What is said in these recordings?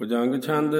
ਭੁਜੰਗ ਛੰਦ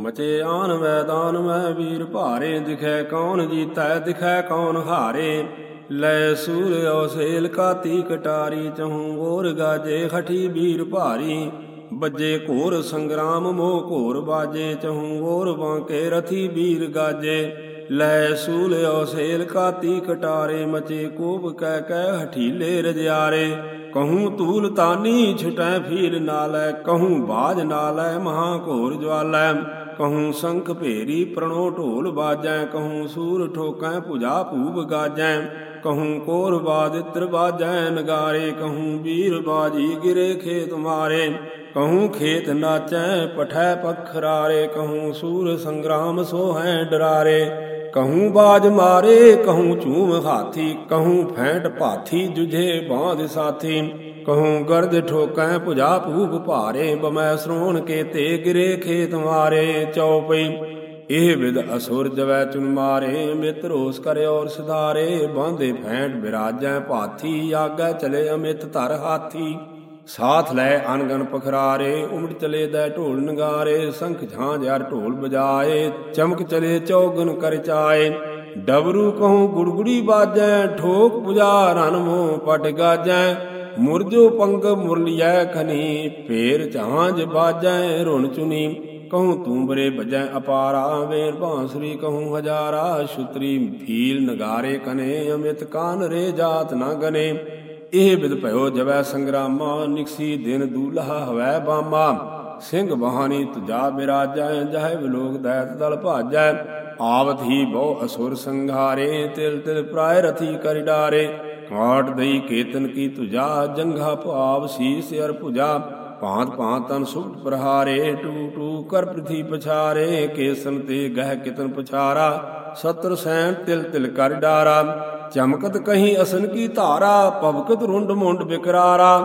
ਮਚੇ ਆਨ ਵੈਦਾਨ ਮੈਂ ਵੀਰ ਭਾਰੇ, ਦਿਖੈ ਕੌਣ ਜੀਤੈ, ਦਿਖੈ ਕੌਣ ਹਾਰੇ। ਲੈ ਸੂਰ ਸੇਲ ਕਾਤੀ ਕਟਾਰੀ, ਚਹੂ ਗੋਰ ਗਾਜੇ ਖਠੀ ਵੀਰ ਭਾਰੀ। ਬੱਜੇ ਘੋਰ ਸੰਗਰਾਮ, ਮੋਹ ਘੋਰ ਬਾਜੇ, ਚਹੂ ਗੋਰ ਬਾਂਕੇ, ਰਥੀ ਵੀਰ ਗਾਜੇ। ਲੈ ਸੂਲ ਸੇਲ ਕਾਤੀ ਕਟਾਰੇ, ਮਚੇ ਕੋਪ ਕਹਿ ਕਹਿ ਹਠੀਲੇ ਰਜਿਆਰੇ। ਕਹੂੰ ਤੂਲ ਤਾਨੀ ਛਟੈ ਫੀਰ ਨਾਲੈ, ਕਹੂੰ ਬਾਜ ਨਾਲੈ ਮਹਾ ਘੋਰ ਜਵਾਲੈ। ਕਹੂੰ ਸੰਖ ਭੇਰੀ ਪ੍ਰਣੋ ਢੋਲ ਬਾਜੈ, ਕਹੂੰ ਸੂਰ ਠੋਕੈ ਪੁਜਾ ਭੂਪ ਗਾਜੈ। ਕਹੂੰ ਕੋਰ ਬਾਦਿਤਰ ਬਾਜੈ ਨਗਾਰੇ, ਕਹੂੰ ਵੀਰ ਬਾਜੀ ਗਿਰੇ ਖੇਤ ਮਾਰੇ। ਕਹੂੰ ਖੇਤ ਨਾਚੈ, ਪਠੈ ਪਖਰਾਰੇ, ਕਹੂੰ ਸੂਰ ਸੰਗਰਾਮ ਸੋਹੈ ਡਰਾਰੇ। ਕਹੂੰ ਬਾਜ ਮਾਰੇ ਕਹੂੰ ਝੂਮ ਹਾਥੀ ਕਹੂੰ ਫੈਂਟ ਭਾਥੀ ਜੁਝੇ ਬਾਂਧ ਸਾਥੀ ਕਹੂੰ ਗਰਦ ਠੋਕੈ ਭੁਜਾ ਭੂਪ ਭਾਰੇ ਬਮੈ ਸਰੋਣ ਕੇ ਤੇ ਗਿਰੇ ਖੇਤ ਮਾਰੇ ਚਉਪਈ ਇਹ ਵਿਦ ਅਸੁਰ ਜਵੈ ਚੁਨ ਮਾਰੇ ਮਿਤਰੋਸ ਕਰੇ ਔਰ ਸਿਧਾਰੇ ਬਾਂਦੇ ਫੈਂਟ ਬਿਰਾਜੈ ਭਾਥੀ ਆਗੈ ਚਲੇ ਅਮਿਤ ਧਰ ਹਾਥੀ ਸਾਥ ਲੈ ਅਨਗਨ ਪਖਰਾਰੇ, ਉਮੜ ਚਲੇ ਦੈ ਢੋਲ ਨਗਾਰੇ, ਸੰਖ ਝਾਂਝ ਹਰ ਢੋਲ ਬਜਾਏ ਚਮਕ ਚਲੇ ਚੌਗਨ ਕਰ ਚਾਏ। ਡਬਰੂ ਕਹੂੰ ਗੁੜਗੁੜੀ ਬਾਜੈ, ਠੋਕ ਪੁਜਾ ਰਨ ਮੋ ਪਟ ਗਾਜੈ। ਮੁਰਜੋ ਪੰਗ ਮੁਰਲੀਐ ਖਨੀ, ਫੇਰ ਝਾਂਝ ਬਾਜੈ ਰੁਣ ਚੁਨੀ। ਕਹੂੰ ਤੂੰਬਰੇ ਭਜੈ ਅਪਾਰਾ, ਵੇਰ ਬਾਂਸਰੀ ਕਹੂੰ ਹਜ਼ਾਰਾ। ਸ਼ੁਤਰੀ ਫੀਲ ਨਗਾਰੇ ਕਨੇ ਅਮਿਤ ਕਾਨ ਰੇ ਜਾਤ ਨਾ ਗਨੇ। ਇਹ ਵਿਦ ਭਇਓ ਜਵੈ ਸੰਗਰਾਮਾ, ਨਿਕਸੀ ਦਿਨ ਦੂਲਹਾ ਹਵੈ ਬਾਮਾ। ਸਿੰਘ ਬਹਾਨੀ ਤੁਜਾ ਬਿਰਾਜੈ, ਜਹ ਵਿਲੋਕ ਦੈਤ ਦਲ ਭਾਜੈ। ਆਵਤ ਹੀ ਬਹੁ ਅਸੁਰ ਸੰਘਾਰੇ, ਤਿਲ ਤਿਲ ਪ੍ਰਾਇ ਰਥੀ ਕਰ ਡਾਰੇ। ਕਾਟ ਦਈ ਕੇਤਨ ਕੀ ਤੁਜਾ, ਜੰਘਾ ਭਾਵ ਸੀਸ ਅਰ ਭੁਜਾ। ਭਾਂਤ ਭਾਂਤ ਤਨ ਸੁਖਟ ਪ੍ਰਹਾਰੇ, ਟੂ ਟੂ ਕਰ ਪ੍ਰਥੀ ਪਛਾਰੇ, ਕੇਸਨ ਤੇ ਗਹਿ ਕਿਤਨ ਪਛਾਰਾ। ਸਤਰ ਸੈਨ ਤਿਲ ਤਿਲ ਕਰ ਡਾਰਾ, ਚਮਕਤ ਕਹੀਂ ਅਸਨ ਕੀ ਧਾਰਾ ਪਵਕਤ ਰੁੰਡ ਮੁੰਡ ਬਿਕਰਾਰਾ।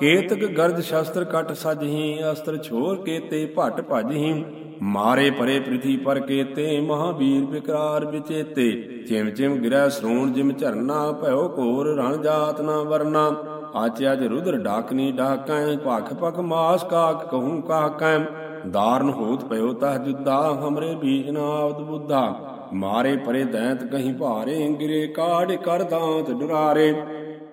ਕੇਤਕ ਗਰਜ ਸ਼ਸਤਰ ਕਟ ਸਜਹੀ, ਅਸਤਰ ਛੋਰ ਕੇਤੇ ਭਟ ਭਜਹੀ। ਮਾਰੇ ਪਰੇ ਪ੍ਰਿਥੀ ਪਰ ਕੇਤੇ ਮਹਾਵੀਰ ਬਿਕਰਾਰ ਵਿਚੇਤੇ। ਚਿਮ ਚਿਮ ਗਿਰੈ ਸ੍ਰੋਣ ਜਿਮ ਝਰਨਾ, ਭਇਓ ਕੋਰ ਰਣ ਜਾਤ ਨਾ ਵਰਨਾ। ਆਚਿਆ ਅਜ ਰੁਦਰ ਡਾਕਨੀ ਡਾਕੈ, ਭਖ ਭਖ ਮਾਸ ਕਾਕ ਕਹੂੰ ਕਾਕੈ। ਦਾਰਨ ਹੋਤ ਪਇਓ ਤਹ ਜੁਦਾ ਹਮਰੇ ਬੀਜ ਨਾ ਆਵਦ ਬੁੱਧਾ। ਮਾਰੇ ਪਰੇ ਦੈਂਤ ਕਹੀਂ ਭਾਰੇ ਗਿਰੇ ਕਾੜ ਕਰ ਦਾਂਤ ਡੁਰਾਰੇ।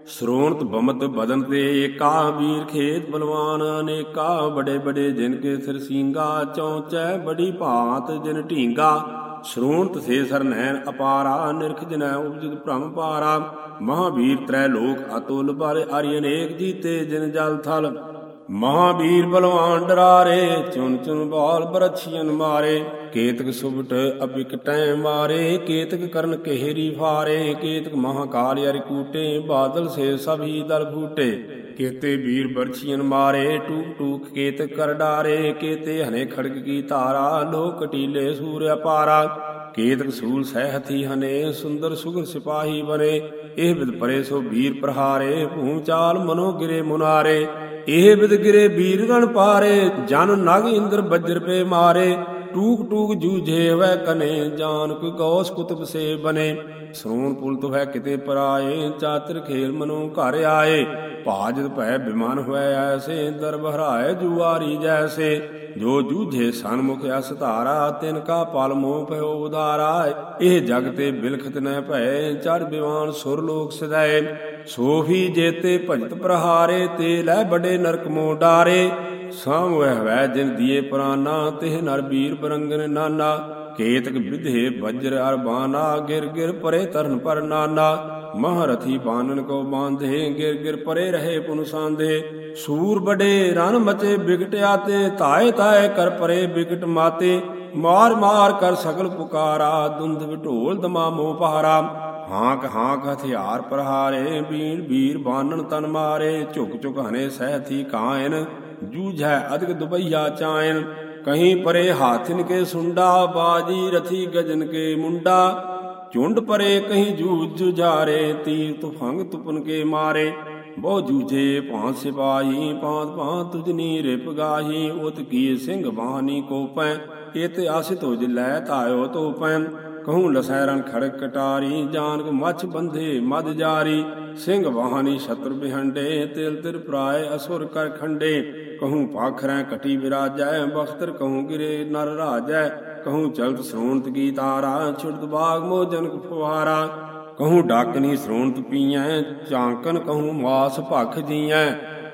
ਸ਼੍ਰੋਣਤ ਬਮਤ ਬਦਨ ਤੇ ਏਕਾ ਵੀਰ ਖੇਤ ਬਲਵਾਨ, ਅਨੇਕਾ ਬੜੇ ਬੜੇ ਜਿਨ ਕੇ ਸਿਰ ਸਿੰਗਾ, ਚੌਂਚੈ ਬੜੀ ਭਾਂਤ ਜਿਨ ਢੀਂਗਾ। ਸ਼੍ਰੋਣਤ ਸੇ ਸਰਨੈਨ ਅਪਾਰਾ, ਨਿਰਖ ਜਨੈ ਉਪਜਿਤ ਭ੍ਰਮ ਪਾਰਾ। ਮਹਾਵੀਰ ਤ੍ਰੈ ਲੋਕ ਅਤੁਲ ਬਾਰੇ ਅਰੀ ਅਨੇਕ ਜੀਤੇ ਜਿਨ ਜਲ ਥਲ। ਮਹਾਵੀਰ ਬਲਵਾਨ ਡਰਾਰੇ ਚੁਨ ਚੁਨ ਬਾਲ ਬਰਛੀਨ ਮਾਰੇ, ਕੇਤਕ ਸੁਭਟ ਅਬਿਕਟੈ ਮਾਰੇ, ਕੇਤਕ ਕਰਨ ਕਹਿਰੀ ਫਾਰੇ, ਕੇਤਕ ਮਹਾਕਾਲ ਅਰਿ ਕੂਟੇ, ਬਾਦਲ ਸੇ ਸਭੀ ਦਲ ਫੂਟੇ। ਕੇਤੇ ਵੀਰ ਬਰਛੀਨ ਮਾਰੇ, ਟੂਕ ਟੂਕ ਕੇਤਕ ਕਰ ਡਾਰੇ, ਕੇਤੇ ਹਨੇ ਖੜਕ ਕੀ ਧਾਰਾ ਲੋ ਕਟੀਲੇ ਸੂਰ ਅਪਾਰਾ ਕੇਤਕ ਸੂਲ ਸਹਿਥੀ ਹਨੇ, ਸੁੰਦਰ ਸੁਗਰ ਸਿਪਾਹੀ ਬਨੇ, ਇਹ ਵਿਦ ਪਰੇ ਸੋ ਵੀਰ ਪ੍ਰਹਾਰੇ ਭੂਮ ਚਾਲ ਮਨੋ ਗਿਰੇ ਮੁਨਾਰੇ। ਇਹ ਵਿਦ ਗਿਰੇ ਵੀਰ ਪਾਰੇ, ਜਨ ਨਗ ਇੰਦਰ ਬੱਜਰ ਪੇ ਮਾਰੇ। ਟੂਕ ਟੂਕ ਜੂਝੇ ਵੈ ਕਨੇ ਜਾਨਕ ਗੌਸ ਕੁਤਬ ਸੇ ਬਨੇ। ਸਰੂਣ ਪੁਲਤ ਹੈ ਕਿਤੇ ਪਰਾਏ ਚਾਤਰ ਖੇਲ ਮਨੋ ਘਰ ਆਏ। ਭਾਜਤ ਭੈ ਬਿਮਾਨ ਹੋਇ ਐਸੇ ਦਰਬ ਹਰਾਏ ਜੁਆਰੀ ਜੈਸੇ। ਜੋ ਜੂਝੇ ਸਨਮੁਖ ਅਸ ਧਾਰਾ, ਤਿਨ ਕਾ ਪਲ ਮੋਹ ਭਇਓ ਉਦਾਰਾ। ਇਹ ਜਗ ਤੇ ਬਿਲਖਤ ਨ ਭੈ ਚੜ ਬਿਵਾਨ ਸੁਰ ਲੋਕ ਸਦਾਏ ਸੋਫੀ ਜੇਤੇ ਭਜਤ ਪ੍ਰਹਾਰੇ, ਤੇ ਲੈ ਬੜੇ ਨਰਕ ਮੋ ਡਾਰੇ। ਸਾਮ ਵਹਿ ਜਿਨ ਦੀਏ ਪ੍ਰਾਨਾ, ਤਿਹ ਨਰ ਵੀਰ ਬਰੰਗਨ ਨਾਨਾ। ਕੇਤਕ ਵਿਧੇ ਵਜਰ ਅਰ ਗਿਰ ਗਿਰ ਪਰੇ ਤਰਨ ਪਰ ਨਾਨਾ। ਮਹਾਰਥੀ ਬਾਨਨ ਕੋ ਬਾਂਧੇ, ਗਿਰ ਗਿਰ ਪਰੇ ਰਹੇ ਪੁਨ ਸਾਂਧੇ। ਸੂਰ ਬੜੇ ਰਨ ਮਚੇ ਬਿਗਟ ਆਤੇ, ਧਾਏ ਧਾਏ ਕਰ ਪਰੇ ਬਿਗਟ ਮਾਤੇ। ਮਾਰ ਮਾਰ ਕਰ ਸਗਲ ਪੁਕਾਰਾ ਦੁੰਦ ਵਿਢੋਲ ਦਮਾਮੋ ਪਹਾਰਾ ਹਾਂਕ ਹਾਂਕ ਹਥਿਆਰ ਪ੍ਰਹਾਰੇ ਬੀਣ ਵੀਰ ਬਾਨਨ ਤਨ ਮਾਰੇ, ਝੁਕ ਝੁਕ ਹਨੇ ਸਹਿਥੀ ਕਾਇਨ, ਜੂਝੈ ਅਦਿਕ ਦੁਬਈਆ ਚਾਇਨ। ਕਹੀਂ ਪਰੇ ਹਾਥਿਨ ਕੇ ਸੁੰਡਾ, ਬਾਜੀ ਰਥੀ ਗਜਨ ਕੇ ਮੁੰਡਾ। ਝੁੰਡ ਪਰੇ ਕਹੀਂ ਜੂਝ ਜੁਝਾਰੇ ਤੀਰ ਤੁਫੰਗ ਤੁਪਨ ਕੇ ਮਾਰੇ। ਬਹੁ ਜੂਝੇ ਭਾਂ ਸਿਪਾਹੀ ਪਾਂਤ ਪਾਂਤ ਤੁਜਨੀ ਰਿਪ ਗਾਹੀ। ਉਤ ਕੀ ਸਿੰਘ ਬਾਹਨੀ ਕੋ ਪੈ ਇਤ ਆਸਿਤ ਹੋ ਲੈ ਤਾਇਓ ਤੋ ਪੈ ਕਹੂੰ ਲਸੈਰਨ ਖੜਕ ਕਟਾਰੀ ਜਾਨਕ ਮੱਛ ਬੰਧੇ ਮਦ ਜਾਰੀ। ਸਿੰਘ ਵਾਹਨੀ ਛਤਰ ਬਿਹੰਡੇ, ਤਿਲ ਤਿਰ ਪ੍ਰਾਏ ਅਸੁਰ ਕਰ ਖੰਡੇ। ਕਹੂੰ ਪਾਖਰੈ ਕਟੀ ਵਿਰਾਜੈ, ਬਖਤਰ ਕਹੂੰ ਗਿਰੇ ਨਰ ਰਾਜੈ। ਕਹੂੰ ਚਲਤ ਸ੍ਰੋਣਤ ਕੀ ਤਾਰਾ ਛੁਟਤ ਬਾਗ ਮੋ ਜਨਕ ਫੁਹਾਰਾ। ਕਹੂੰ ਡਾਕਨੀ ਸ੍ਰੋਣਤ ਪੀਐ, ਚਾਂਕਨ ਕਹੂੰ ਮਾਸ ਭਖ ਜੀਐ।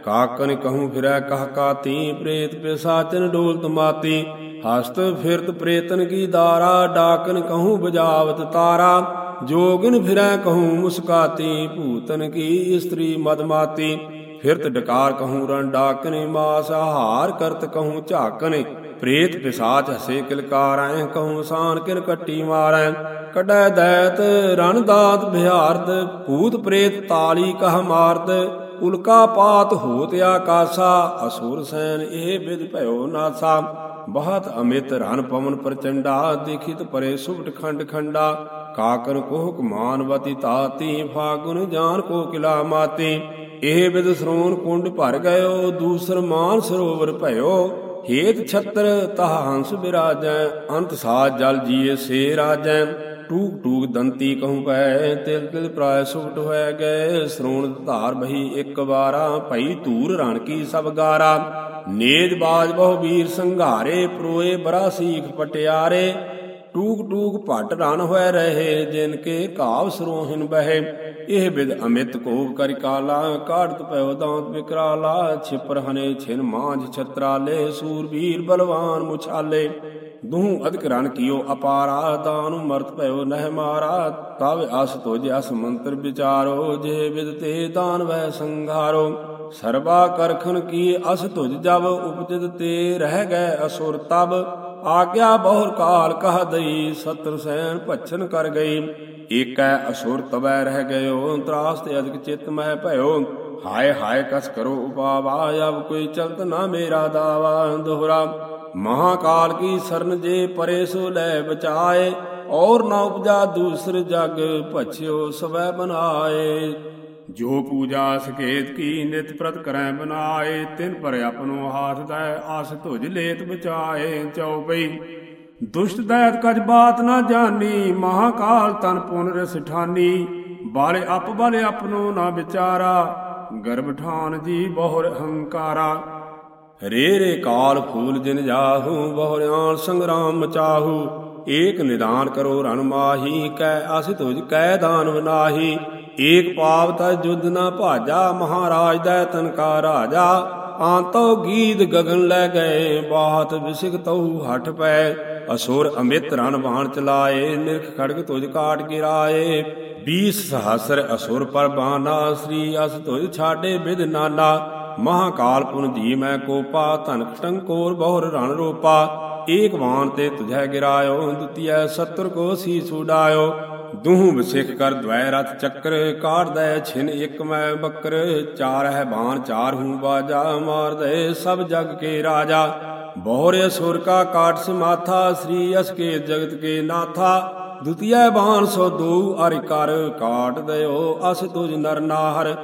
ਕਾਕਨ ਕਹੂੰ ਫਿਰੈ ਕਹ ਕਾਤੀ, ਪ੍ਰੇਤ ਪਿਸਾਚਨ ਡੋਲਤ ਮਾਤੀ। ਹਸਤ ਫਿਰਤ ਪ੍ਰੇਤਨ ਕੀ ਦਾਰਾ, ਡਾਕਨ ਕਹੂੰ ਬਜਾਵਤ ਤਾਰਾ। ਜੋਗਨ ਫਿਰੈ ਕਹੂੰ ਮੁਸਕਾਤੀ, ਭੂਤਨ ਕੀ ਇਸਤਰੀ ਮਦਮਾਤੀ ਫਿਰਤ ਡਕਾਰ ਕਹੂੰ ਰਨ ਡਾਕਨੇ, ਮਾਸ ਹਾਰ ਕਰਤ ਕਹੂੰ ਝਾਕਨੇ। ਪ੍ਰੇਤ ਪਿਸਾਚ ਹਸੇ ਕਿਲਕਾਰੈ, ਕਹੂੰ ਸਾਨ ਕਿਲ ਕੱਟੀ ਮਾਰੈ। ਕਡੈ ਦੈਤ, ਰਣ ਦਾਤ ਬਿਹਾਰਤ, ਭੂਤ ਪ੍ਰੇਤ ਤਾਲੀ ਕਹ ਮਾਰਤ। ਉਲਕਾ ਪਾਤ ਹੋਤ ਆਕਾਸਾ, ਅਸੁਰ ਸੈਨ ਇਹ ਬਿਦ ਭਇਓ ਨਾਸਾ। ਬਹੁਤ ਅਮਿਤ ਰਨ ਪਵਨ ਪ੍ਰਚੰਡਾ, ਦੇਖਿਤ ਪਰੇ ਸੁਭਟ ਖੰਡ ਖੰਡਾ, ਕਾਕਰ ਕੋਹਕ ਮਾਨਵਤੀ ਤਾਤੀ, ਫਾਗੁਨ ਜਾਨ ਕੋ ਕਿਲਾ ਮਾਤੀ। ਇਹ ਵਿਦ ਸਰੋਨ ਕੁੰਡ ਭਰ ਗਇਓ, ਦੂਸਰ ਮਾਨ ਸਰੋਵਰ ਭਇਓ। ਹੇਤ ਛਤਰ ਤਹ ਹੰਸ ਬਿਰਾਜੈ, ਅੰਤ ਸਾਜ ਜਲ ਜੀਏ ਸੇ ਰਾਜੈ। ਟੂਕ ਟੂਕ ਦੰਤੀ ਕਹੂੰ ਪੈ, ਤਿਲ ਤਿਲ ਪ੍ਰਾਇ ਸੁਭਟ ਹੋਇ ਗਏ। ਸਰੋਣ ਧਾਰ ਬਹੀ ਇੱਕ ਵਾਰਾ, ਭਈ ਧੂਰ ਰਣ ਕੀ ਸਭ ਗਾਰਾ। ਨੇਜ ਬਾਜ ਬਹੁ ਵੀਰ ਸੰਘਾਰੇ, ਪ੍ਰੋਏ ਬਰਾ ਸੀਖ ਪਟਿਆਰੇ। ਟੂਕ ਟੂਕ ਭਟ ਰਣ ਹੋਇ ਰਹੇ, ਜਿਨ ਕੇ ਘਾਵ ਸਰੋਹਿਨ ਬਹਿ। ਇਹ ਬਿਦ ਅਮਿਤ ਕੋਪ ਕਰਿ ਕਾਲਾ, ਕਾੜਤ ਪਇਓ ਦਾਂਤ ਵਿਕਰਾਲਾ ਛਿਪਰ ਹਨੇ ਛਿਨ ਮਾਂਝ ਛਤਰਾਲੇ, ਸੂਰਬੀਰ ਬਲਵਾਨ ਮੁਛਾਲੇ। ਦੂਹ ਅਧਿਕ ਰਨ ਕੀਓ, ਅਪਾਰਾ ਦਾਨੁ ਮਰਤ ਭਇਓ, ਨਹਿ ਮਾਰਾ, ਤਵ ਅਸ ਤੁਜ ਅਸ ਮੰਤਰ ਵਿਚਾਰੋ, ਜੇ ਵਿਦ ਤੇ ਦਾਨ ਵੈ ਸੰਘਾਰੋ। ਸਰਬਾ ਕਰਖਨ ਕੀ ਅਸ ਤੁਜ ਜਬ ਉਪਜਿਤ ਤੇ ਰਹਿ ਗਏ ਅਸੁਰ ਤਬ ਆਗਿਆ ਬਹੁਰ ਕਾਲ ਕਹ ਦਈ, ਸਤਰ ਸੈਨ ਭਛਨ ਕਰ ਗਈ। ਏਕੈ ਅਸੁਰ ਤਬੈ ਰਹਿ ਗਇਓ ਤਰਾਸ ਤੇ ਅਧਿਕ ਚਿਤ ਮਹਿ ਭਇਓ। ਹਾਏ ਹਾਏ ਕਸ ਕਰੋ ਉਪਾਵਾ, ਅਬ ਕੋਈ ਚਲਤ ਨਾ ਮੇਰਾ ਦਾਵਾ, ਦੋਹਰਾ ਮਹਾਕਾਲ ਕੀ ਸਰਨ ਜੇ ਪਰੇ ਸੋ ਲੈ ਬਚਾਏ, ਔਰ ਨਾ ਉਪਜਾ ਦੂਸਰ ਜਗ ਭਛਿਓ ਸਵੈ ਬਨਾਏ। ਜੋ ਪੂਜਾ ਸਕੇਤ ਕੀ ਨਿਤ ਪ੍ਰਤ ਕਰੈ ਬਨਾਏ, ਤਿਨ ਪਰ ਆਪਨੋ ਹਾਥ ਦਾ ਆਸ ਧੁਜ ਲੇਤ ਬਚਾਏ। ਚਉਪਈ ਦੁਸ਼ਟ ਦੈਤ ਕਜ ਬਾਤ ਨਾ ਜਾਣੀ ਮਹਾਕਾਲ ਤਨ ਪੁਨ ਰਸ ਠਾਨੀ। ਬਾਲੇ ਅਪ ਬਾਲੇ ਆਪਨੋ ਨਾ ਵਿਚਾਰਾ, ਗਰਭ ਠਾਨ ਜੀ ਬਹੁਰ ਹੰਕਾਰਾ। ਰੇ ਰੇ ਕਾਲ ਫੂਲ ਜਿਨ ਜਾਹੂ ਬਹੁਰਿਆਨ ਸੰਗਰਾਮ ਮਚਾਹੂ। ਏਕ ਨਿਦਾਨ ਕਰੋ ਰਣ ਮਾਹੀ, ਕੈ ਅਸ ਤੁਜ ਕੈ ਦਾਨਵ ਨਾਹੀ। ਏਕ ਪਾਪ ਤਾ ਜੁਦ ਨਾ ਭਾਜਾ, ਮਹਾਰਾਜ ਦਾ ਤਨ ਕਾ ਰਾਜਾ। ਆਂਤੋ ਗੀਤ ਗਗਨ ਲੈ ਗਏ, ਬਾਤ ਵਿਸਿਕ ਤਉ ਹਟ ਪੈ। ਅਸੁਰ ਅਮਿਤ ਰਣ ਬਾਣ ਚਲਾਏ, ਨਿਰਖ ਖੜਗ ਤੁਜ ਕਾਟ ਗਿਰਾਏ। 20 ਸਹਸਰ ਅਸੁਰ ਪਰ ਬਾਨਾ ਸ੍ਰੀ ਅਸ ਤੁਜ ਛਾਡੇ ਬਿਦ ਨਾਨਾ। ਮਹਾਕਾਲ ਪੁਨ ਜੀ ਮੈਂ ਕੋਪਾ, ਧਨ ਟੰਕੋਰ ਬਹੁਰ ਰਣ ਰੋਪਾ। ਏਕ ਵਾਨ ਤੇ ਤੁਝੈ ਗਿਰਾਇਓ, ਦੁਤੀਐ ਸਤਰ ਕੋ ਸੀ ਛੁਡਾਇਓ ਦੂਹ ਵਿਸਿਖ ਕਰ ਦਵੈ ਰਥ ਚੱਕਰ ਕਾੜਦੈ ਛਿਨ ਇਕ ਮੈਂ ਬੱਕਰ। ਚਾਰ ਹੈ ਬਾਣ, ਚਾਰ ਹੂੰ ਬਾਜਾ ਮਾਰਦੇ ਸਭ ਜਗ ਕੇ ਰਾਜਾ। ਬਹੁਰੇ ਸੁਰ ਕਾ ਕਾਟ ਸਮਾਥਾ, ਸ੍ਰੀ ਅਸ ਕੇ ਜਗਤ ਕੇ ਨਾਥਾ। ਦੁਤੀਐ ਬਾਣ ਸੋ ਦੂ ਅਰਿ ਕਰ ਕਾਟ ਦਇਓ, ਅਸ ਤੁਜ ਨਰ ਨਾਹਰ।